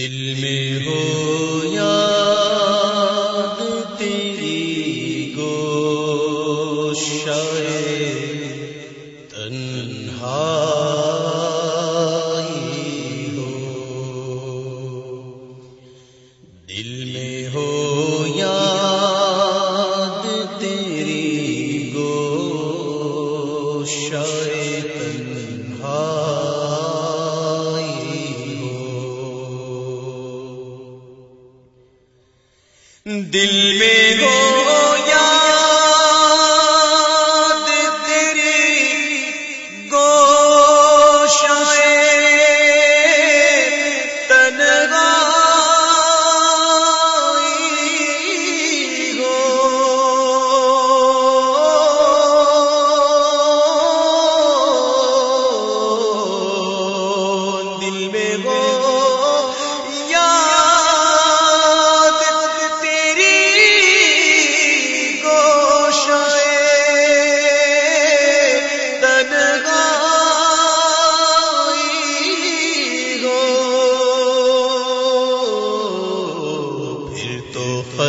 دل میں ہو یاد تیری گو تنہائی ہو۔ دل میں ہو یاد تیری گو تنہائی۔ دل میں ہو۔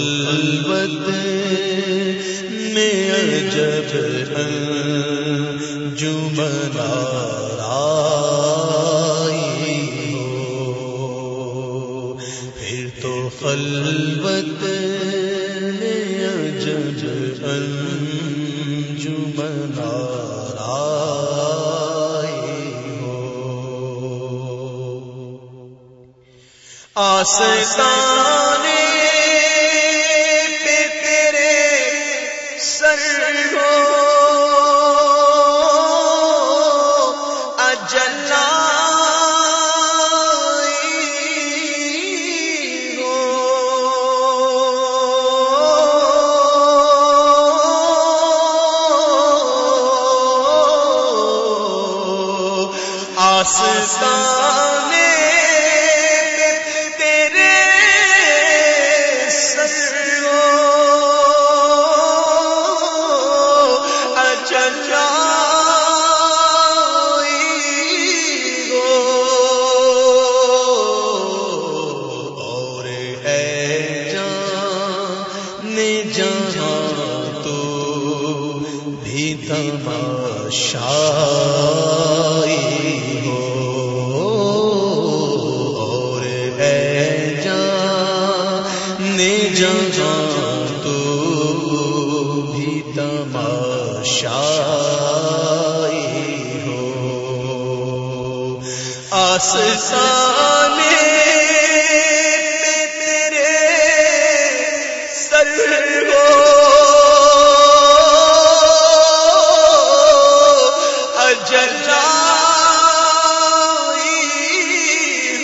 خلوت میں عجب جمنارائی ہو۔ پھر تو خلوت میں عجب ہو۔ جہاں تو بھی تماشائی آسانے پہ تیرے سر ہو۔ اجلائی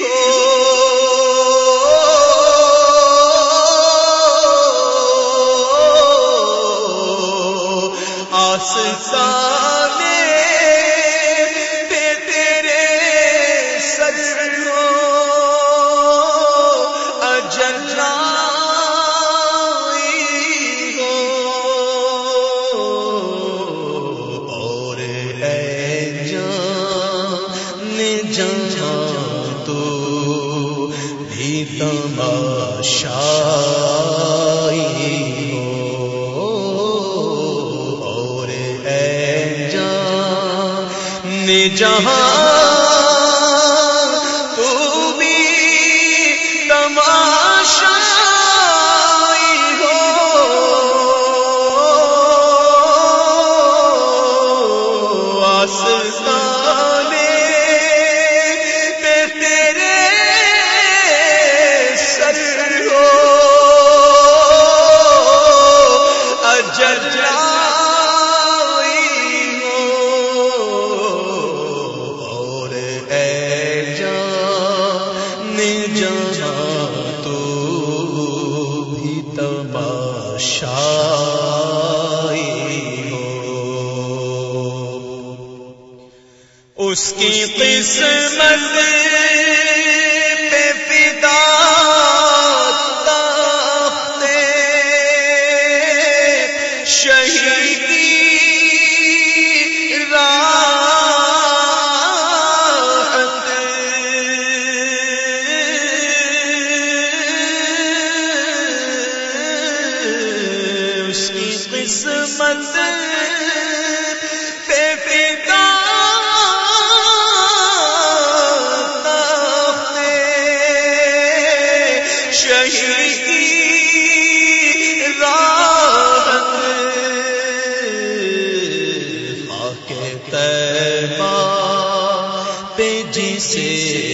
ہو۔ آسانے بھی تماشائی ہو اور اے جان جہاں تو بھی تماشائی ہو آئی ہو۔ اس کی قسمت قسمت پہ فدا شہید راحت خاک پہ جسے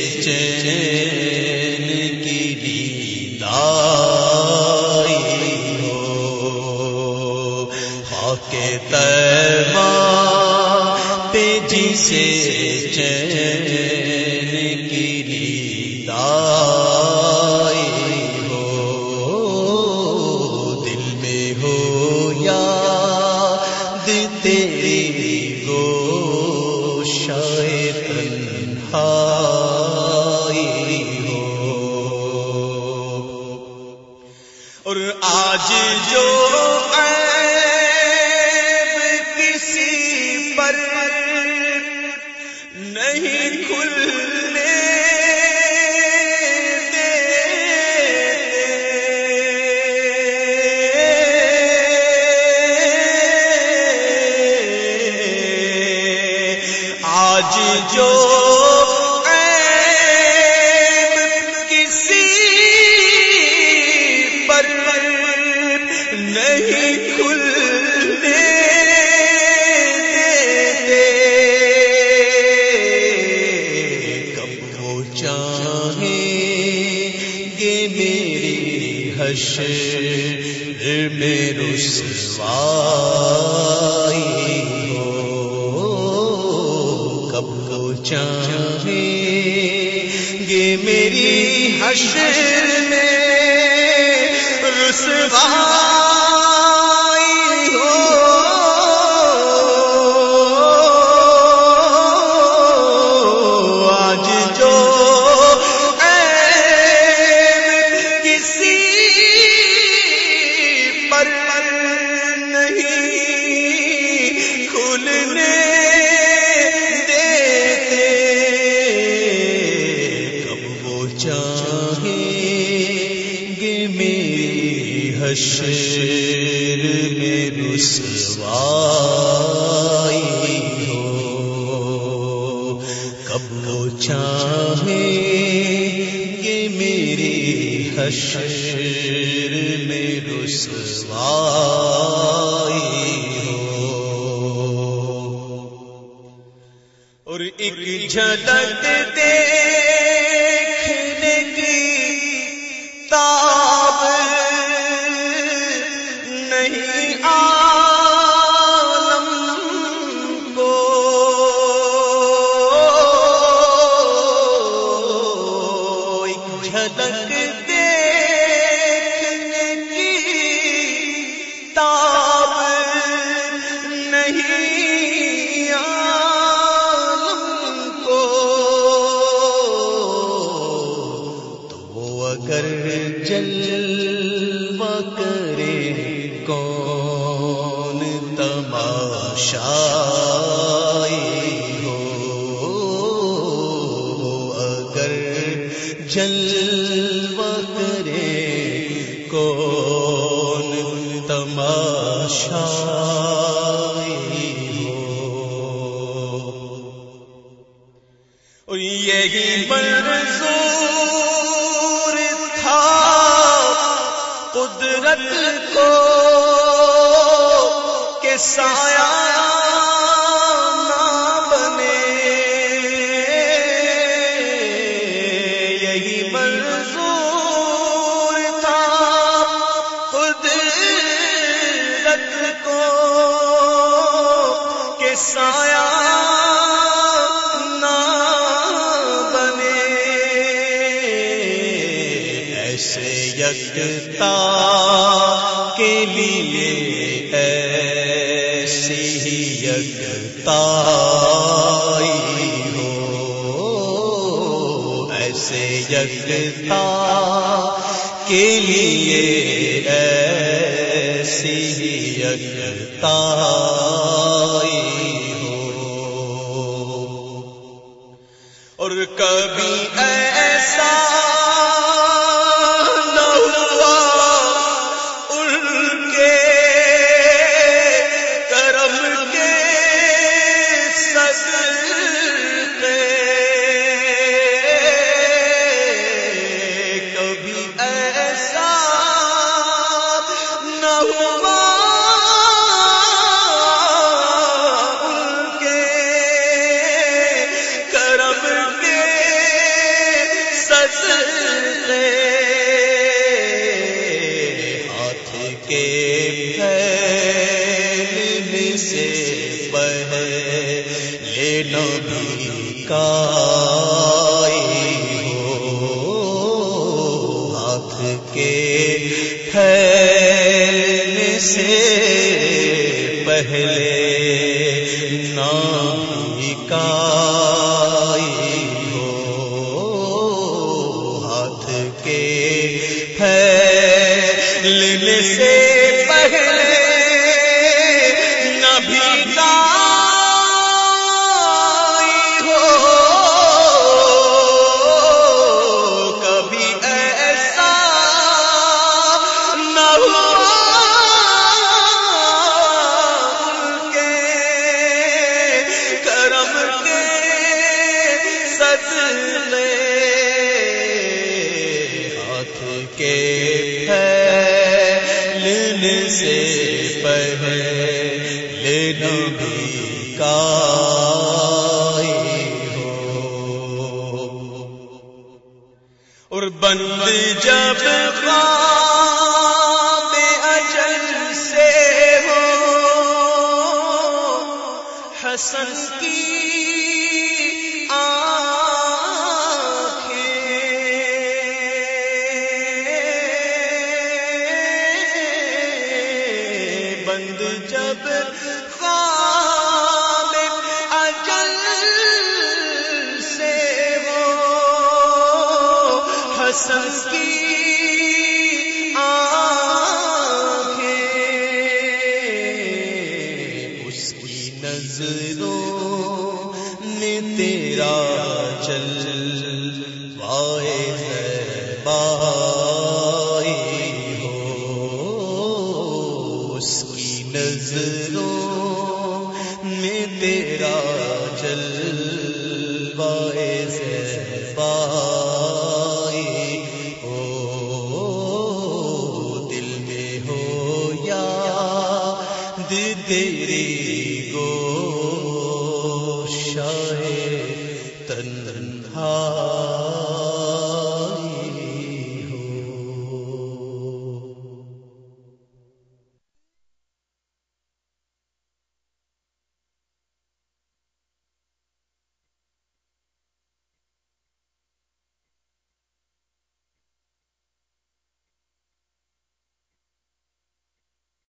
میری حشر سوائی ہو۔ کب وہ چاہیں گے میری حشر میں رسوائی چاہیں گے میری حشر میں رسوائی ہو۔ کب وہ چاہیں گے میری حشر میں رسوائی ہو۔ اور ایک جھلک دیکھنے کی تاب نہیں عالم کو، تو وہ اگر جلوہ کرے، کون تماشائی ہو؟ اگر جلوہ کرے، کون تماشائی یکتا کے لیے ایسی ہی یکتا ہو۔ ایسے یکتا کے لیے ایسی ہی یکتا ہو۔ اور کبھی ہاتھ کے سے پہلے نام کا بند جب خواب اجل سے ہو۔ حسن کی آنکھیں بند جب خواب سکی ہے تنہا